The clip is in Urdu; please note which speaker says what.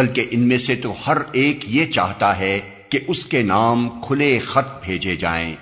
Speaker 1: بلکہ ان میں سے تو ہر ایک یہ چاہتا ہے کہ اس کے نام کھلے خط بھیجے جائیں۔